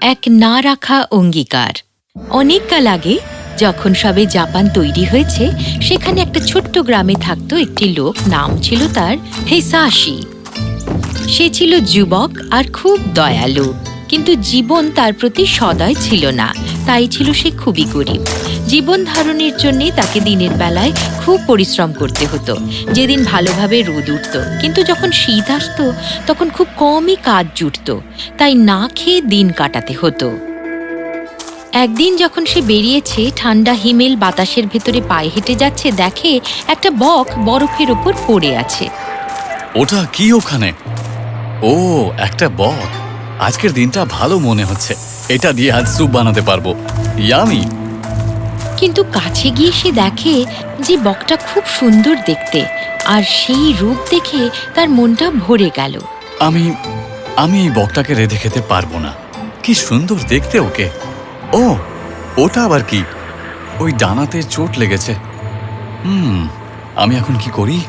এক না রাখা অঙ্গীকার অনেককাল আগে, যখন সবে জাপান তৈরি হয়েছে, সেখানে একটা ছোট্ট গ্রামে থাকতো একটি লোক, নাম ছিল তার হেসাশি। সে ছিল যুবক আর খুব দয়ালু, কিন্তু জীবন তার প্রতি সদয় ছিল না, তাই ছিল সে খুবই গরিব। জীবন ধারণের জন্য তাকে দিনের বেলায় খুব পরিশ্রম করতে হতো। যেদিন ভালোভাবে রোদ উঠত, কিন্তু যখন শীত আসতো, তখন খুব কমই কাজ জুটত। তাই না খেয়ে দিন কাটাতে হতো। একদিন যখন সে বেরিয়েছে, ঠান্ডা হিমেল বাতাসের ভেতরে পায়ে হেঁটে যাচ্ছে, দেখে একটা বক বরফের ওপর পড়ে আছে। ওটা কি ওখানে? ও, একটা বক। আজকের দিনটা ভালো মনে হচ্ছে। এটা দিয়ে আজ স্যুপ বানাতে পারব। ইয়ামি! কিন্তু কাছে গিয়ে সে দেখে যে বকটা খুব সুন্দর দেখতে আর সেই রূপ দেখে তার মনটা ভরে গেল। আমি আমি এই বকটাকে রেঁধে খেতে পারব না। কি সুন্দর দেখতে ওকে। ও ওটা আবার কি? ওই ডানাতে চোট লেগেছে। হুম আমি এখন কি করি?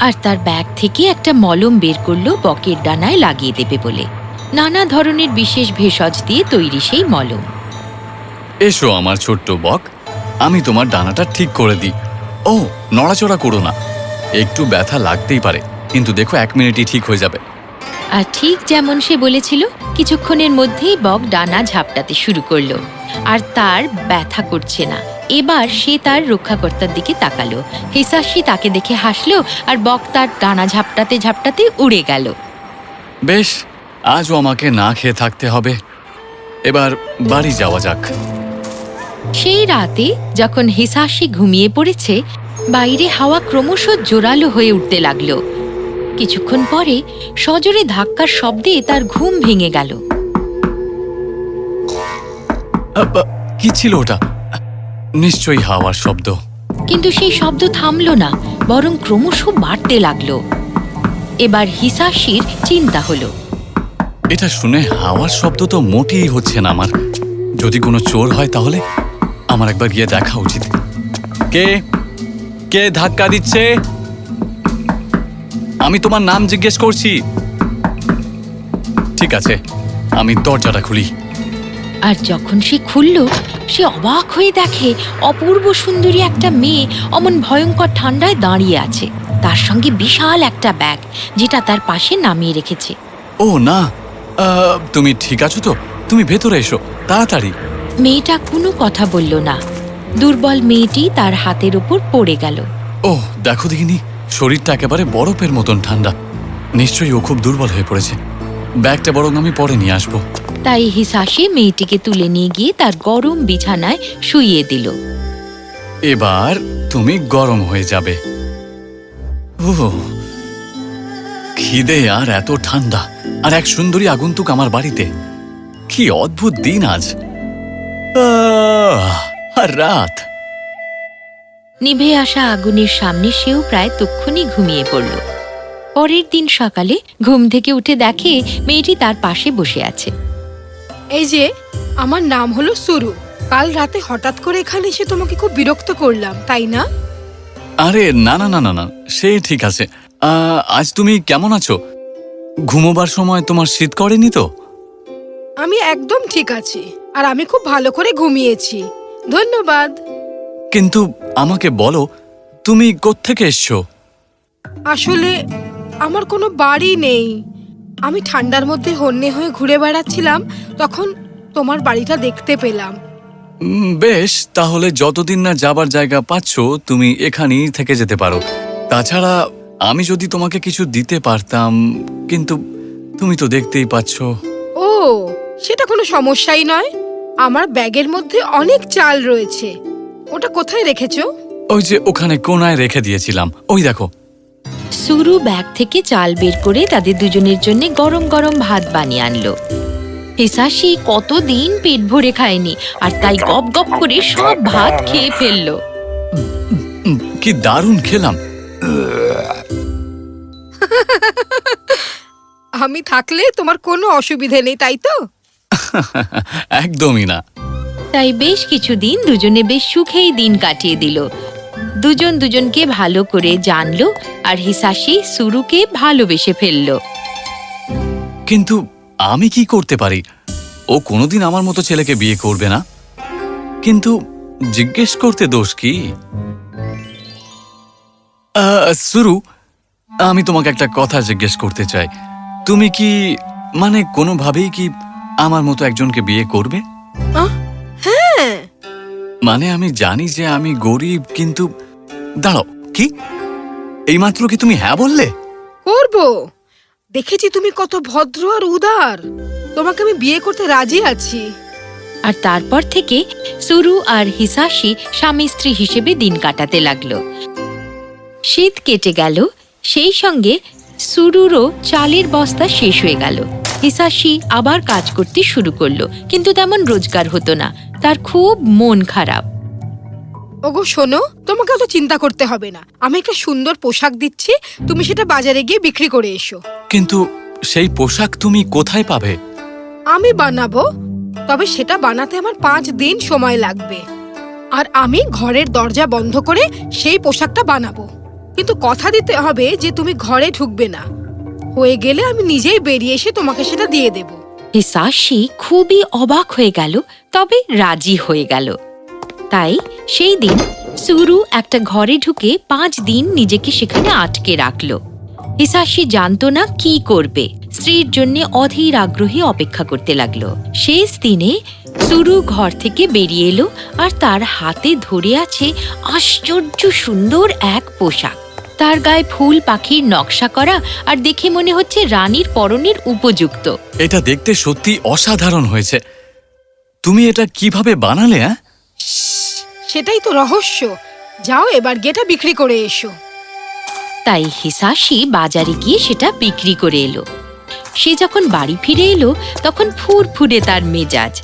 আর তার ব্যাগ থেকে একটা মলম বের করল বকের ডানায় লাগিয়ে দেবে বলে। নানা ধরনের বিশেষ ভেষজ দিয়ে তৈরি সেই মলম। এসো আমার ছোট্ট বক আমি তোমার ডানাটা ঠিক করে দিই। ও নড়াচড়া করো না। একটু ব্যথা লাগতেই পারে কিন্তু দেখো এক মিনিটই ঠিক হয়ে যাবে। আর ঠিক যেমন সে বলেছিল কিছুক্ষণের মধ্যেই বক ডানা ঝাপটাতে শুরু করল। আর তার ব্যথা করছে না। এবার সে তার রক্ষাকর্তার দিকে তাকালো। হিসাসি তাকে দেখে হাসলো আর বক তার ডানা ঝাপটাতে ঝাপটাতে উড়ে গেল। বেশ আজও আমাকে না খেয়ে থাকতে হবে। এবার বাড়ি যাওয়া যাক। সেই রাতে যখন হিসাসি ঘুমিয়ে পড়েছে বাইরে হাওয়া ক্রমশ জোরালো হয়ে উঠতে লাগল। কিছুক্ষণ পরে সজোরে ধাক্কার শব্দে তার ঘুম ভেঙে গেল। কি ছিল ওটা? নিশ্চয়ই হাওয়ার শব্দ। কিন্তু সেই শব্দ থামল না বরং ক্রমশ বাড়তে লাগল। এবার হিসাসির চিন্তা হলো। এটা শুনে হাওয়ার শব্দ তো মোটেই হচ্ছে না আমার। যদি কোনো চোর হয় তাহলে? আমার একবার গিয়ে দেখা উচিত। কে? কে ধাক্কা দিচ্ছে? আমি তোমার নাম জিজ্ঞেস করছি। ঠিক আছে আমি দরজাটা খুলি। আর যখন সে খুলল সে অবাক হয়ে দেখে অপূর্ব সুন্দরী একটা মেয়ে অমন ভয়ঙ্কর ঠান্ডায় দাঁড়িয়ে আছে। তার সঙ্গে বিশাল একটা ব্যাগ যেটা তার পাশে নামিয়ে রেখেছে। ও না তুমি ঠিক আছো তো? তুমি ভেতরে এসো তাড়াতাড়ি। মেয়েটা কোনো কথা বলল না। দুর্বল মেয়েটি তার হাতের ওপর পড়ে গেল। ও দেখো দেখিনি শরীরটা একেবারে বরফের মতন ঠান্ডা। নিশ্চয়ই ও খুব দুর্বল হয়ে পড়েছে। ব্যাগটা বরং আমি পরে নিয়ে আসব। তাই হিসাসে মেয়েটিকে তুলে নিয়ে গিয়ে তার গরম বিছানায় শুইয়ে দিল। এবার তুমি গরম হয়ে যাবে। ও খিদে আর এত ঠান্ডা। আর এক সুন্দরী আগন্তুক আমার বাড়িতে। কি অদ্ভুত দিন আজ। আর রাত। নিভে আসা আগুনের সামনে সেও প্রায় তক্ষুনি ঘুমিয়ে পড়ল। পরের দিন সকালে ঘুম থেকে উঠে দেখে মেয়েটি তার পাশে বসে আছে। এই যে আমার নাম হলো সুরু। কাল রাতে হঠাৎ করে এখানে এসে তোমাকে খুব বিরক্ত করলাম তাই না? আরে না না না না না সে ঠিক আছে। আহ, আজ তুমি কেমন আছো? ঘুমোবার সময় তোমার শীত করেনি তো? আমি একদম ঠিক আছি। আর আমি খুব ভালো করে ঘুমিয়েছি। ধন্যবাদ। কিন্তু আমাকে বলো তুমি কোত্থেকে এসছো? আসলে আমার কোনো বাড়ি নেই। আমি ঠান্ডার মধ্যে হন্যে হয়ে ঘুরে বেড়াচ্ছিলাম তখন তোমার বাড়িটা দেখতে পেলাম। বেশ তাহলে যতদিন না যাবার জায়গা পাচ্ছ তুমি এখানেই থেকে যেতে পারো। তাছাড়া আমি যদি তোমাকে কিছু দিতে পারতাম কিন্তু তুমি তো দেখতেই পাচ্ছ। ও সেটা কোনো সমস্যাই নয়। আমার ব্যাগের মধ্যে অনেক চাল রয়েছে। ওটা কোথায় রেখেছো? ওই যে ওখানে কোনায় রেখে দিয়েছিলাম। ওই দেখো। সুরু ব্যাগ থেকে চাল বের করে তাদের দুজনের জন্য গরম গরম ভাত বানিয়ে আনলো। হিসাসি কতদিন পেট ভরে খায়নি আর তাই গপ গপ করে সব ভাত খেয়ে ফেলল। কি দারুণ খেলাম। আমি থাকলে তোমার কোনো অসুবিধে নেই তাই তো? একদমই না। তাই বেশ কিছুদিন দুজনে বেশ সুখেই দিন কাটিয়ে দিল। দুজন দুজনকে ভালো করে জানলো আর হিসাশি সুরুকে ভালোবেসে ফেলল। কিন্তু আমি কি করতে পারি? ও কোনোদিন আমার মতো ছেলেকে বিয়ে করবে না। কিন্তু জিজ্ঞেস করতে দোষ কি? সুরু আমি তোমাকে একটা কথা জিজ্ঞেস করতে চাই। তুমি কি মানে কোনোভাবেই কি আমার মতো একজনকে বিয়ে করবে? হ্যাঁ। মানে আমি জানি যে আমি গরিব কিন্তু দাঁড়াও কি? এইমাত্র কি তুমি হ্যাঁ বললে? করব। দেখেছি তুমি কত ভদ্র আর উদার। তোমাকে আমি বিয়ে করতে রাজি আছি। আর তারপর থেকে সুরু আর হিসাশি স্বামী স্ত্রী হিসেবে দিন কাটাতে লাগল। শীত কেটে গেল সেই সঙ্গে সুরুরও চালের বস্তা শেষ হয়ে গেল। হিসাশি আবার কাজ করতে শুরু করল কিন্তু তেমন রোজগার হতো না। তার খুব মন খারাপ। ওগো শোনো তোমাকে অত চিন্তা করতে হবে না। আমি একটা সুন্দর পোশাক দিচ্ছি তুমি সেটা বাজারে গিয়ে বিক্রি করে এসো। কিন্তু সেই পোশাক তুমি কোথায় পাবে? আমি বানাবো তবে সেটা বানাতে আমার পাঁচ দিন সময় লাগবে। আর আমি ঘরের দরজা বন্ধ করে সেই পোশাকটা বানাবো। কিন্তু কথা দিতে হবে যে তুমি ঘরে ঢুকবে না। হয়ে গেলে আমি নিজেই বেরিয়ে এসে তোমাকে সেটা দিয়ে দেব। হিসাশি খুবই অবাক হয়ে গেল, তবে রাজি হয়ে গেল। তাই সেই দিন সুরু একটা ঘরে ঢুকে পাঁচ দিন নিজেকে সেখানে আটকে রাখল। হিসাশি জানতো না কি করবে, স্ত্রীর জন্য অধীর আগ্রহে অপেক্ষা করতে লাগল। শেষ দিনে সুরু ঘর থেকে বেরিয়ে এলো আর তার হাতে ধরে আছে আশ্চর্য সুন্দর এক পোশাক। তার গায়ে ফুল পাখির নকশা করা আর দেখে মনে হচ্ছে রানীর পরনের উপযুক্ত। এটা দেখতে সত্যি অসাধারণ হয়েছে। তুমি এটা কীভাবে বানালে হ্যাঁ সেটাই তো রহস্য যাও এবার গেটা বিক্রি করে এসো তাই হিসাশি বাজারে গিয়ে সেটা বিক্রি করে এলো সে যখন বাড়ি ফিরে এলো তখন ফুরফুরে তার মেজাজ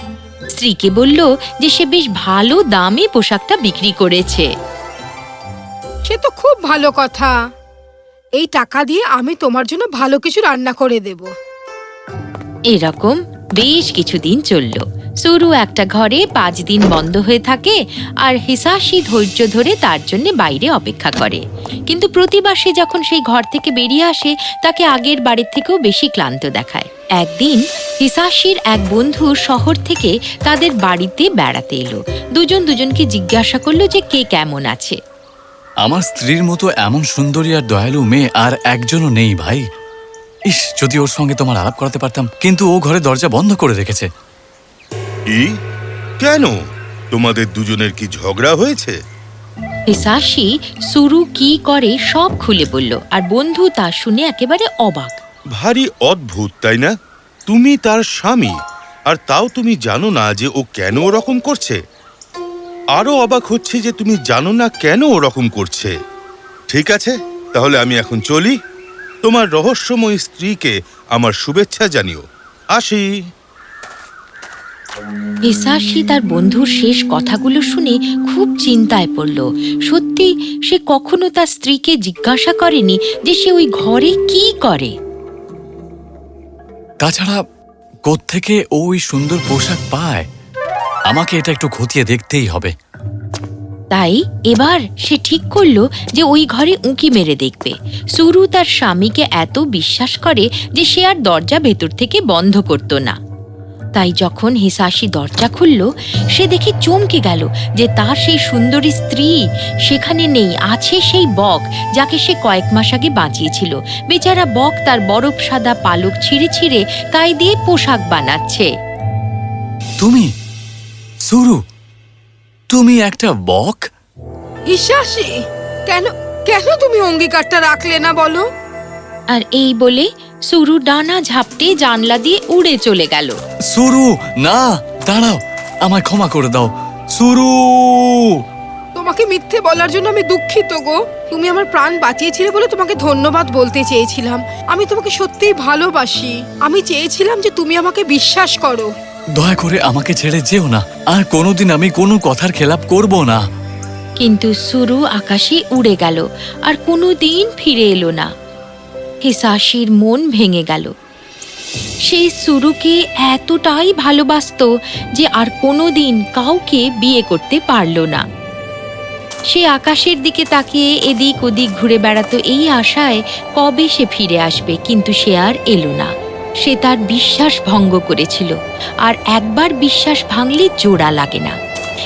স্ত্রীকে বলল যে সে বেশ ভালো দামে পোশাকটা বিক্রি করেছে সে তো খুব ভালো কথা। এই টাকা দিয়ে আমি তোমার জন্য ভালো কিছু রান্না করে দেব। এরকম বেশ কিছুদিন চলল। সুরু একটা ঘরে পাঁচ দিন বন্ধ হয়ে থাকে আর হিসাশি ধৈর্য ধরে তার জন্য বাইরে অপেক্ষা করে। কিন্তু প্রতিবার সে যখন সেই ঘর থেকে বেরিয়ে আসে, তাকে আগের বাড়ির থেকেও বেশি ক্লান্ত দেখায়। একদিন হিসাশির এক বন্ধু শহর থেকে তাদের বাড়িতে বেড়াতে এলো। দুজন দুজনকে জিজ্ঞাসা করল যে কে কেমন আছে। আমার স্ত্রীর মতো এমন সুন্দরী আর দয়ালু মেয়ে আর একজনও নেই ভাই। ইস যদি ওর সঙ্গে তোমার আলাপ করাতে পারতাম কিন্তু ও ঘরে দরজা বন্ধ করে রেখেছে। কি? কেন? তোমাদের দুজনের কি ঝগড়া হয়েছে? হিসাশি সুরু কি করে সব খুলে বলল আর বন্ধু তা শুনে একেবারে অবাক। ভারী অদ্ভুত তাই না? তুমি তার স্বামী আর তাও তুমি জানো না যে ও কেন ওরকম করছে। আরও অবাক হচ্ছে যে তুমি জানো না কেন ওরকম করছে। ঠিক আছে তাহলে আমি এখন চলি। তোমার রহস্যময় স্ত্রীকে আমার শুভেচ্ছা জানিও। আসি। হিসাশি তার বন্ধুর শেষ কথাগুলো শুনে খুব চিন্তায় পড়ল। সত্যি সে কখনো তার স্ত্রীকে জিজ্ঞাসা করেনি যে সে ওই ঘরে কি করে? তাছাড়া কোত্থেকে ওই সুন্দর পোশাক পায়? আমাকে এটা একটু খতিয়ে দেখতেই হবে। তাই এবার সে ঠিক করল যে ওই ঘরে উঁকি মেরে দেখবে। সুরু তার স্বামীকে এত বিশ্বাস করে যে সে আর দরজা ভেতর থেকে বন্ধ করত না। তাই যখন হিসাশি দরজা খুলল সে দেখে চমকে গেল যে তার সেই সুন্দরী স্ত্রী সেখানে নেই আছে সেই বক যাকে সে কয়েক মাস আগে বাঁচিয়েছিল। বেচারা বক তার বরফ সাদা পালক ছিঁড়ে ছিঁড়ে তাই দিয়ে পোশাক বানাচ্ছে। তুমি সুরু তুমি একটা বক? হিসাসি কেন কেন তুমি অঙ্গীকারটা রাখলে না বলো? আর এই বলে সুরু ডানা ঝাপটে জানলা দিয়ে উড়ে চলে গেল। সুরু না দাঁড়াও আমায় ক্ষমা করে দাও। সুরু! তোমাকে মিথ্যে বলার জন্য আমি দুঃখিত গো। তুমি আমার প্রাণ বাঁচিয়েছিলে বলে তোমাকে ধন্যবাদ বলতে চেয়েছিলাম। আমি তোমাকে সত্যিই ভালোবাসি। আমি চেয়েছিলাম যে তুমি আমাকে বিশ্বাস করো। দয়া করে আমাকে ছেড়ে যেও না। আর কোনোদিন আমি কোনো কথার খেলাপ করব না। কিন্তু সুরু আকাশে উড়ে গেল, আর কোনো দিন ফিরে এলো না। হিসাশির মন ভেঙে গেল। সেই সুরুকে এতটাই ভালোবাসত যে আর কোনো দিন কাউকে বিয়ে করতে পারল না। সে আকাশের দিকে তাকিয়ে এদিক ওদিক ঘুরে বেড়াতো এই আশায় কবে সে ফিরে আসবে, কিন্তু সে আর এলো না। সে তার বিশ্বাস ভঙ্গ করেছিল। আর একবার বিশ্বাস ভাঙলে জোড়া লাগে না।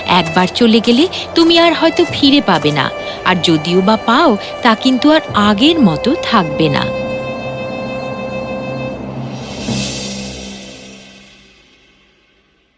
একবার চলে গেলে তুমি আর হয়তো ফিরে পাবে না। আর যদিও বা পাও, তা কিন্তু আর আগের মতো থাকবে না।